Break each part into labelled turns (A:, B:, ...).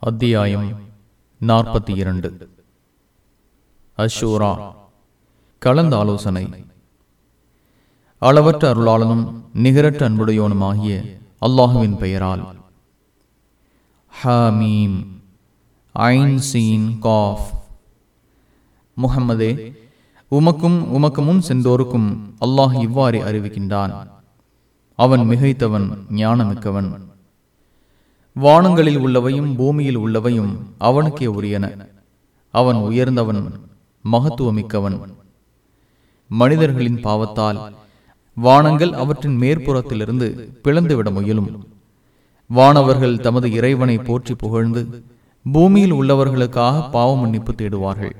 A: அத்தியாயம் நாற்பத்தி இரண்டு. அஷூரா. கலந்த ஆலோசனை. அளவற்ற அருளாளனும் நிகரற்ற அன்புடையோனுமாகிய அல்லாஹுவின் பெயரால். ஹமீம். ஐன் சீன் காஃப். முகம்மதே உமக்கும் உமக்கு முன் சென்றோருக்கும் அல்லாஹ் இவ்வாறு அறிவிக்கின்றான். அவன் மிகைத்தவன் ஞானமிக்கவன். வானங்களில் உள்ளவையும் பூமியில் உள்ளவையும் அவனுக்கே உரியன. அவன் உயர்ந்தவன் மகத்துவமிக்கவன். மனிதர்களின் பாவத்தால் வானங்கள் அவற்றின் மேற்புறத்திலிருந்து பிளந்துவிட முயலும். வானவர்கள் தமது இறைவனை போற்றி புகழ்ந்து பூமியில் உள்ளவர்களுக்காக பாவ மன்னிப்பு தேடுவார்கள்.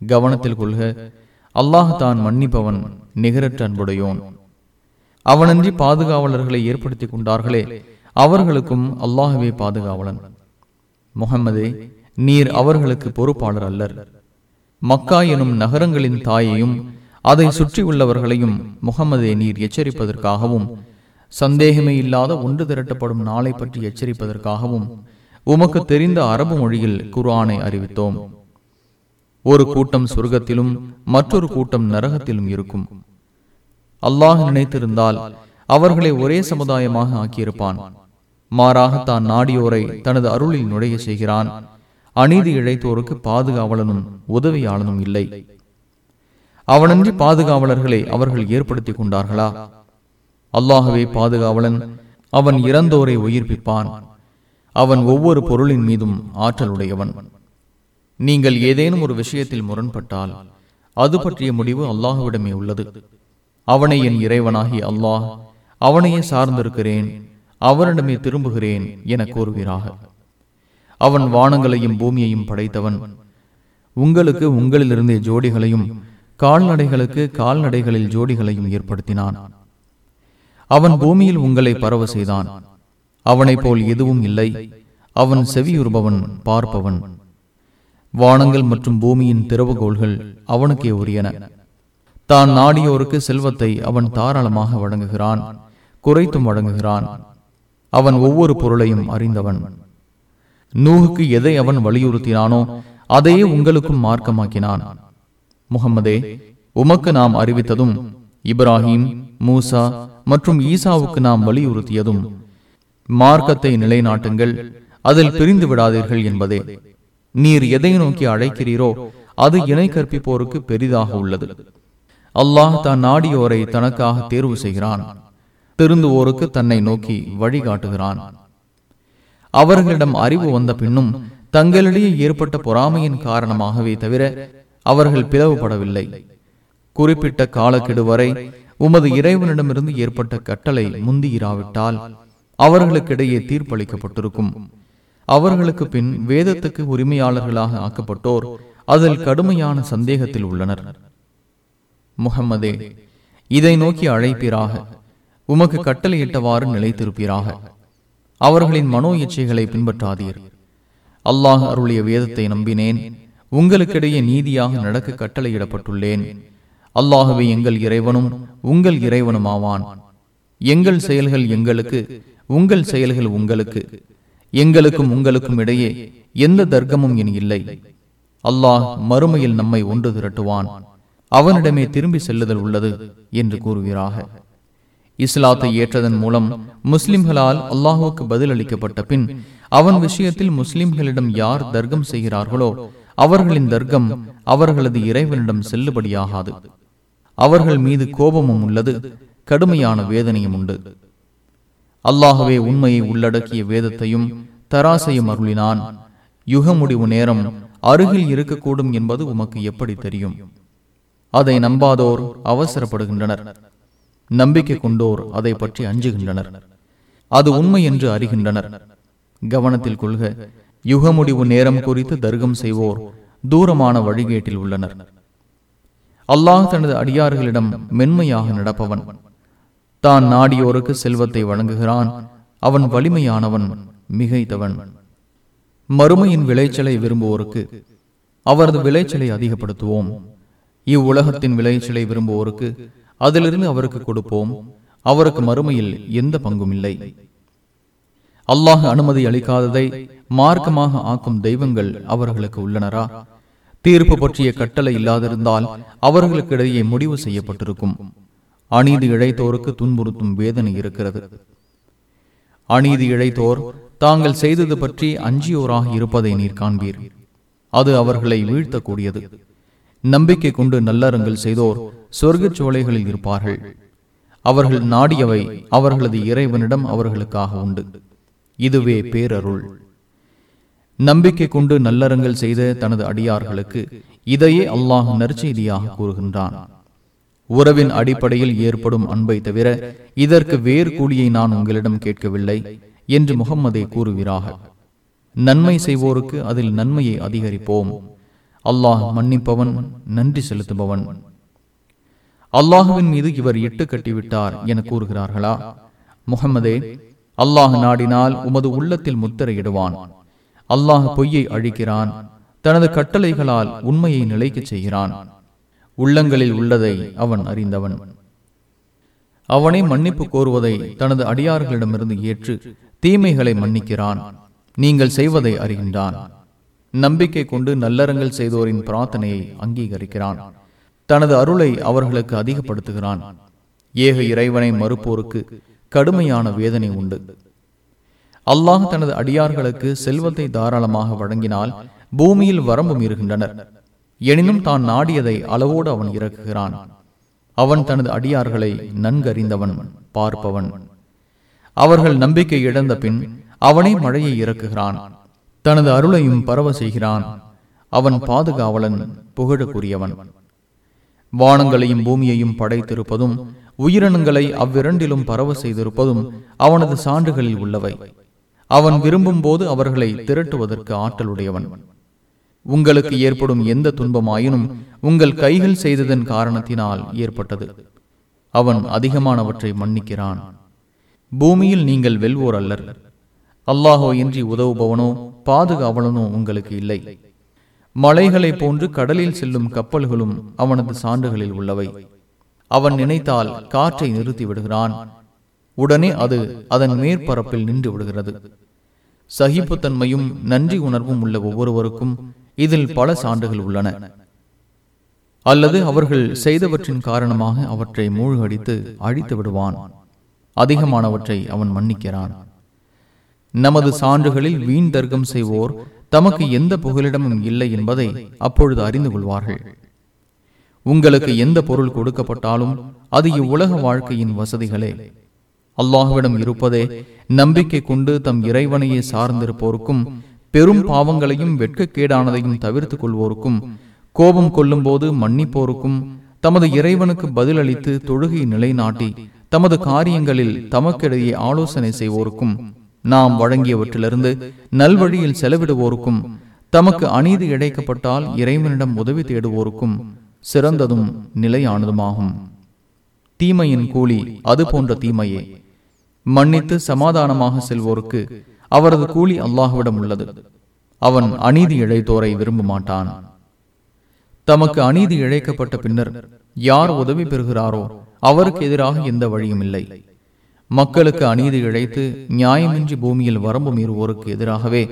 A: கவனத்தில் கொள்க அல்லாஹ் தான் மன்னிப்பவன் நிகரற்ற அன்புடையோன். அவனன்றி பாதுகாவலர்களை ஏற்படுத்திக் கொண்டார்களே அவர்களுக்கும் அல்லாஹுவே பாதுகாவலன். முகம்மதே நீர் அவர்களுக்கு பொறுப்பாளர் அல்லர். மக்கா எனும் நகரங்களின் தாயையும் அதை சுற்றியுள்ளவர்களையும் முகமதே நீர் எச்சரிப்பதற்காகவும் சந்தேகமே இல்லாத ஒன்று திரட்டப்படும் நாளை பற்றி எச்சரிப்பதற்காகவும் உமக்கு தெரிந்த அரபு மொழியில் குர்ஆனை அறிவித்தோம். ஒரு கூட்டம் சொர்க்கத்திலும் மற்றொரு கூட்டம் நரகத்திலும் இருக்கும். அல்லாஹ் நினைத்திருந்தால் அவர்களை ஒரே சமுதாயமாக ஆக்கியிருப்பான். மாறாக தான் நாடியோரை தனது அருளில் நுழைய செய்கிறான். அநீதி இழைத்தோருக்கு பாதுகாவலனும் உதவியாளனும் இல்லை. அவனன்றி பாதுகாவலர்களை அவர்கள் ஏற்படுத்திக் கொண்டார்களா? அல்லாகவே பாதுகாவலன் அவன் இறந்தோரை உயிர்ப்பிப்பான். அவன் ஒவ்வொரு பொருளின் மீதும் ஆற்றலுடையவன் நீங்கள் ஏதேனும் ஒரு விஷயத்தில் முரண்பட்டால் அது பற்றிய முடிவு அல்லாஹுவிடமே உள்ளது. அவனை என் இறைவனாகி அல்லாஹ் அவனையே சார்ந்திருக்கிறேன். அவனிடமே திரும்புகிறேன் என கூறுகிறாக அவன் வானங்களையும் பூமியையும் படைத்தவன். உங்களுக்கு உங்களிலிருந்தே ஜோடிகளையும் கால்நடைகளுக்கு கால்நடைகளில் ஜோடிகளையும் ஏற்படுத்தினான். அவன் பூமியில் உங்களை பரவ செய்தான். அவனைப் போல் எதுவும் இல்லை. அவன் செவியுறுபவன் பார்ப்பவன். வானங்கள் மற்றும் பூமியின் திறவுகோள்கள் அவனுக்கே உரியன. தான் நாடியோருக்கு செல்வத்தை அவன் தாராளமாக வழங்குகிறான் குறைத்தும் வழங்குகிறான். அவன் ஒவ்வொரு பொருளையும் அறிந்தவன். நூகுக்கு எதை அவன் வலியுறுத்தினானோ அதையே உங்களுக்கும் மார்க்கமாக்கினான். முகம்மதே உமக்கு நாம் அறிவித்ததும் இப்ராஹிம் மூசா மற்றும் ஈசாவுக்கு நாம் வலியுறுத்தியதும் மார்க்கத்தை நிலைநாட்டுங்கள் அதில் பிரிந்து விடாதீர்கள் என்பதே. நீர் எதை நோக்கி அழைக்கிறீரோ அது இணை கற்பிப்போருக்கு பெரிதாக உள்ளது. அல்லாஹ் தான் நாடியோரை தனக்காக தேர்வு செய்கிறான். திருந்துவோருக்கு தன்னை நோக்கி வழிகாட்டுகிறான். அவர்களிடம் அறிவு வந்த பின்னும் தங்களிடையே ஏற்பட்ட பொறாமையின் காரணமாகவே தவிர அவர்கள் பிளவுபடவில்லை. குறிப்பிட்ட காலக்கெடு வரை உமது இறைவனிடமிருந்து ஏற்பட்ட கட்டளை முந்தியிராவிட்டால் அவர்களுக்கிடையே தீர்ப்பளிக்கப்பட்டிருக்கும். அவர்களுக்கு பின் வேதத்துக்கு உரிமையாளர்களாக ஆக்கப்பட்டோர் அதில் கடுமையான சந்தேகத்தில் உள்ளனர். முகம்மதே இதை நோக்கி அழைப்பீராக. உமக்கு கட்டளையிட்டவாறு நிலைத்திருப்பீராக. அவர்களின் மனோ இச்சைகளை பின்பற்றாதீர். அல்லாஹ் அருளிய வேதத்தை நம்பினேன். உங்களுக்கிடையே நீதியாக நடக்க கட்டளையிடப்பட்டுள்ளேன். அல்லாகவே எங்கள் இறைவனும் உங்கள் இறைவனும் ஆவான் எங்கள் செயல்கள் எங்களுக்கு உங்கள் செயல்கள் உங்களுக்கு. எங்களுக்கும் உங்களுக்கும் இடையே எந்த தர்க்கமும் இனி இல்லை. அல்லாஹ் மறுமையில் நம்மை ஒன்று திரட்டுவான். அவனிடமே திரும்பி செல்லுதல் உள்ளது என்று கூறுகிறார்கள் இஸ்லாத்தை ஏற்றதன் மூலம் முஸ்லிம்களால் அல்லாஹுக்கு பதில் அளிக்கப்பட்ட பின் அவன் விஷயத்தில் முஸ்லிம்களிடம் யார் தர்க்கம் செய்கிறார்களோ அவர்களின் தர்க்கம் அவர்களது இறைவனிடம் செல்லுபடியாகாது. அவர்கள் மீது கோபமும் உள்ளது கடுமையான வேதனையும் உண்டு. அல்லாகவே உண்மையை உள்ளடக்கிய வேதத்தையும் தராசையும் அருளினான். யுக முடிவு நேரம் அருகில் இருக்கக்கூடும் என்பது உமக்கு எப்படி தெரியும்? அதை நம்பாதோர் அவசரப்படுகின்றனர். நம்பிக்கை கொண்டோர் அதை பற்றி அஞ்சுகின்றனர். அது உண்மை என்று அறிகின்றனர். கவனத்தில் கொள்க யுக முடிவு நேரம் குறித்து தர்க்கம் செய்வோர் தூரமான வழிகேட்டில் உள்ளனர். அல்லாஹ் தனது அடியார்களிடம் மென்மையாக நடப்பவன். தான் நாடியோருக்கு செல்வத்தை வழங்குகிறான். அவன் வலிமையானவன் மிகைத்தவன். மறுமையின் விளைச்சலை விரும்புவோருக்கு அவரது விளைச்சலை அதிகப்படுத்துவோம். இவ்வுலகத்தின் விளைச்சலை விரும்புவோருக்கு அதிலிருந்து அவருக்கு கொடுப்போம். அவருக்கு மறுமையில் எந்த பங்கும் இல்லை. அல்லாஹ் அனுமதி அளிக்காததை மார்க்கமாக ஆக்கும் தெய்வங்கள் அவர்களுக்கு உள்ளனரா? தீர்ப்பு பற்றிய கட்டளை இல்லாதிருந்தால் அவர்களுக்கிடையே முடிவு செய்யப்பட்டிருக்கும். அநீதி இழைத்தோருக்கு துன்புறுத்தும் வேதனை இருக்கிறது. அநீதி இழைத்தோர் தாங்கள் செய்தது பற்றி அஞ்சியோராக இருப்பதை நீர் காண்பீர். அது அவர்களை வீழ்த்தக்கூடியது. நம்பிக்கை கொண்டு நல்லறங்கள் செய்தோர் சொர்க்கச் சோலைகளில் இருப்பார்கள். அவர்கள் நாடியவை அவர்களது இறைவனிடம் அவர்களுக்காக உண்டு. இதுவே பேரருள். நம்பிக்கை கொண்டு நல்லறங்கள் செய்த தனது அடியார்களுக்கு இதையே அல்லாஹ் நற்செய்தியாக கூறுகின்றான். உறவின் அடிப்படையில் ஏற்படும் அன்பை தவிர இதற்கு வேறு கூலியை நான் உங்களிடம் கேட்கவில்லை என்று முகம்மதே கூறுகிறார்கள் நன்மை செய்வோருக்கு அதில் நன்மையை அதிகரிப்போம். அல்லாஹ் மன்னிப்பவன் நன்றி செலுத்துபவன். அல்லாஹுவின் மீது இவர் இட்டு கட்டிவிட்டார் என கூறுகிறார்களா? முகமதே அல்லாஹ் நாடினால் உமது உள்ளத்தில் முத்திரையிடுவான். அல்லாஹ் பொய்யை அழிக்கிறான் தனது கட்டளைகளால் உண்மையை நிலைக்கச் செய்கிறான். உள்ளங்களில் உள்ளதை அவன் அறிந்தவன். அவனை மன்னிப்பு கோருவதை தனது அடியார்களிடமிருந்து ஏற்று தீமைகளை மன்னிக்கிறான். நீங்கள் செய்வதை அறிகின்றான். நம்பிக்கை கொண்டு நல்லறங்கள் செய்தோரின் பிரார்த்தனையை அங்கீகரிக்கிறான். தனது அருளை அவர்களுக்கு அதிகப்படுத்துகிறான். ஏக இறைவனை மறுப்போருக்கு கடுமையான வேதனை உண்டு. அல்லாஹ் தனது அடியார்களுக்கு செல்வத்தை தாராளமாக வழங்கினால் பூமியில் வரம்பு மீறுகின்றனர். எனினும் தான் நாடியதை அளவோடு அவன் இறக்குகிறான். அவன் தனது அடியார்களை நன்கறிந்தவன் பார்ப்பவன். அவர்கள் நம்பிக்கை இழந்த பின் அவனே மழையை இறக்குகிறான். தனது அருளையும் பரவ செய்கிறான். அவன் பாதுகாவலன் புகழக்குரியவன். வானங்களையும் பூமியையும் படைத்திருப்பதும் உயிரினங்களை அவ்விரண்டிலும் பரவ செய்திருப்பதும் அவனது சான்றுகளில் உள்ளவை. அவன் விரும்பும் போது அவர்களை திரட்டுவதற்கு ஆற்றலுடையவன். உங்களுக்கு ஏற்படும் எந்த துன்பமாயினும் உங்கள் கைகள் செய்ததன் காரணத்தினால் ஏற்பட்டது. அவன் அதிகமானவற்றை மன்னிக்கிறான். பூமியில் நீங்கள் வெல்வோர் அல்லர். அல்லாஹோ இன்றி உதவுபவனோ பாதுகாவலனோ உங்களுக்கு இல்லை. மலைகளை போன்று கடலில் செல்லும் கப்பல்களும் அவனது சான்றுகளில் உள்ளவை. அவன் நினைத்தால் காற்றை நிறுத்தி விடுகிறான். உடனே அது அதன் மேற்பரப்பில் நின்று விடுகிறது. சகிப்புத்தன்மையும் நன்றி உணர்வும் உள்ள ஒவ்வொருவருக்கும் இதில் பல சான்றுகள் உள்ளன. அல்லது அவர்கள் செய்தவற்றின் காரணமாக அவற்றை மூழ்கடித்து அழித்து விடுவான். அதிகமானவற்றை அவன் மன்னிக்கிறான். நமது சான்றுகளில் வீண் தர்க்கம் செய்வோர் தமக்கு எந்த புகலிடமும் இல்லை என்பதை அப்பொழுது அறிந்து கொள்வார்கள் உங்களுக்கு எந்த பொருள் கொடுக்கப்பட்டாலும் அது இவ்வுலக வாழ்க்கையின் வசதிகளே. அல்லாஹுவிடம் இருப்பதே நம்பிக்கை கொண்டு தம் இறைவனையே சார்ந்திருப்போருக்கும் பெரும் பாவங்களையும் வெட்கக்கேடானதையும் தவிர்த்துக் கொள்வோருக்கும் கோபம் கொள்ளும் போது மன்னிப்போருக்கும் தமது இறைவனுக்கு பதிலளித்து தொழுகை நிலைநாட்டி தமது காரியங்களில் தமக்கிடையே ஆலோசனை செய்வோருக்கும் நாம் வழங்கியவற்றிலிருந்து நல்வழியில் செலவிடுவோருக்கும் தமக்கு அநீதி இழைக்கப்பட்டால் இறைவனிடம் உதவி தேடுவோருக்கும் சிறந்ததும் நிலையானதுமாகும். தீமையின் கூலி அது போன்ற தீமையே. மன்னித்து சமாதானமாக செல்வோருக்கு அவரது கூலி அல்லாஹுவிடம் உள்ளது. அவன் அநீதி இழைத்தோரை விரும்ப மாட்டான் தமக்கு அநீதி இழைக்கப்பட்ட பின்னர் யார் உதவி பெறுகிறாரோ அவருக்கு எதிராக எந்த வழியும் இல்லை. மக்களுக்கு அநீதி இழைத்து நியாயமின்றி பூமியில் வரம்பு மீறுவோருக்கு எதிராகவே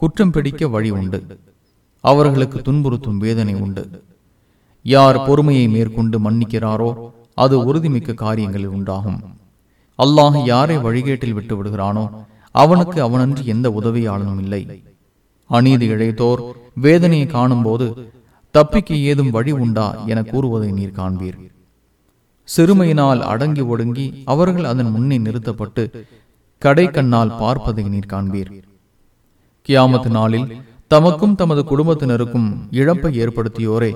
A: குற்றம் பிடிக்க வழி உண்டு. அவர்களுக்கு துன்புறுத்தும் வேதனை உண்டு. யார் பொறுமையை மேற்கொண்டு மன்னிக்கிறாரோ அது உறுதிமிக்க காரியங்களில் உண்டாகும். அல்லாஹ் யாரை வழிகேட்டில் விட்டு விடுகிறானோ அவனுக்கு அவனன்று எந்த உதவியாளனும் இல்லை. அநீதி இழைத்தோர் வேதனையை காணும் போது ஏதும் வழி உண்டா என கூறுவதை நீர் காண்பீர். சிறுமையினால் அடங்கி ஒடுங்கி அவர்கள் அதன் முன்னே நிறுத்தப்பட்டு கடை கண்ணால் பார்ப்பதை நீர் காண்பீர். கியாமத்து நாளில் தமக்கும் தமது குடும்பத்தினருக்கும் இழப்பை ஏற்படுத்தியோரே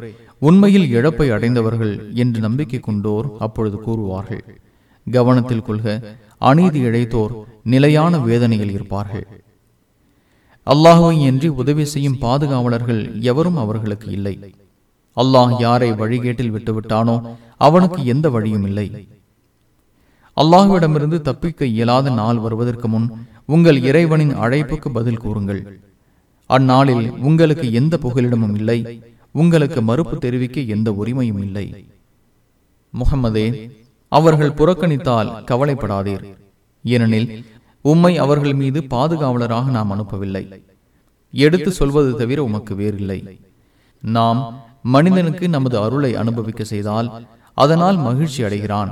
A: உண்மையில் இழப்பை அடைந்தவர்கள் என்று நம்பிக்கை கொண்டோர் அப்பொழுது கூறுவார்கள். கவனத்தில் கொள்க அநீதி இழைத்தோர் நிலையான வேதனையில் இருப்பார்கள். அல்லாஹுவை இன்றி உதவி செய்யும் பாதுகாவலர்கள் எவரும் அவர்களுக்கு இல்லை. அல்லாஹ் யாரை வழிகேட்டில் விட்டுவிட்டானோ அவனுக்கு எந்த வழியும் இல்லை. அல்லாஹுவிடமிருந்து தப்பிக்க இயலாத நாள் வருவதற்கு முன் உங்கள் இறைவனின் அழைப்புக்கு பதில் கூறுங்கள். அந்நாளில் உங்களுக்கு எந்த புகலிடமும் இல்லை. உங்களுக்கு மறுப்பு தெரிவிக்க எந்த உரிமையும் இல்லை. முகமதே அவர்கள் புறக்கணித்தால் கவலைப்படாதீர். ஏனெனில் உம்மை அவர்கள் மீது பாதுகாவலராக நாம் அனுப்பவில்லை. எடுத்து சொல்வது தவிர உமக்கு வேறில்லை. நாம் மனிதனுக்கு நமது அருளை அனுபவிக்க செய்தால் அதனால் மகிழ்ச்சி அடைகிறான்.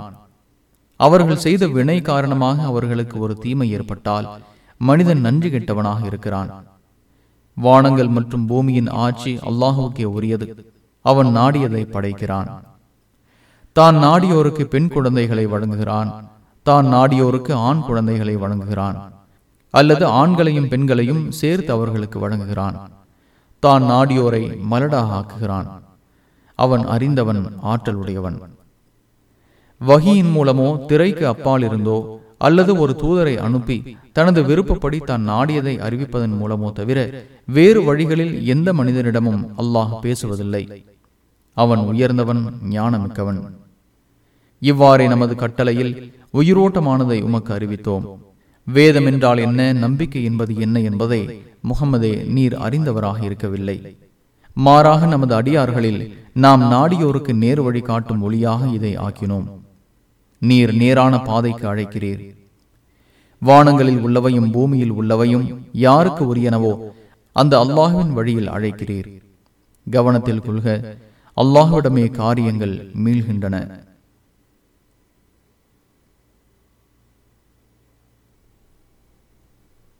A: அவர்கள் செய்த வினை காரணமாக அவர்களுக்கு ஒரு தீமை ஏற்பட்டால் மனிதன் நன்றி கெட்டவனாக இருக்கிறான். வானங்கள் மற்றும் பூமியின் ஆட்சி அல்லாஹுக்கே உரியது. அவன் நாடியதை படைக்கிறான். தான் நாடியோருக்கு பெண் குழந்தைகளை வழங்குகிறான். தான் நாடியோருக்கு ஆண் குழந்தைகளை வழங்குகிறான். அல்லது ஆண்களையும் பெண்களையும் சேர்த்து அவர்களுக்கு வழங்குகிறான். தான் நாடியோரை மலடாக ஆக்குகிறான். அவன் அறிந்தவன் ஆற்றலுடையவன். வகியின் மூலமோ திரைக்கு அப்பால் இருந்தோ அல்லது ஒரு தூதரை அனுப்பி தனது விருப்பப்படி தான் நாடியதை அறிவிப்பதன் மூலமோ தவிர வேறு வழிகளில் எந்த மனிதனிடமும் அல்லாஹ் பேசுவதில்லை. அவன் உயர்ந்தவன் ஞானமிக்கவன். இவ்வாறே நமது கட்டளையில் உயிரோட்டமானதை உமக்கு அறிவித்தோம். வேதம் என்றால் என்ன நம்பிக்கை என்பது என்ன என்பதை முகமதே நீர் அறிந்தவராக இருக்கவில்லை. மாறாக நமது அடியார்களில் நாம் நாடியோருக்கு நேர் வழி காட்டும் ஒளியாக இதை ஆக்கினோம். நீர் நேரான பாதைக்கு அழைக்கிறீர். வானங்களில் உள்ளவையும் பூமியில் உள்ளவையும் யாருக்கு உரியனவோ அந்த அல்லாஹுவின் வழியில் அழைக்கிறீர். கவனத்தில் கொள்க அல்லாஹுவிடமே காரியங்கள் மீள்கின்றன.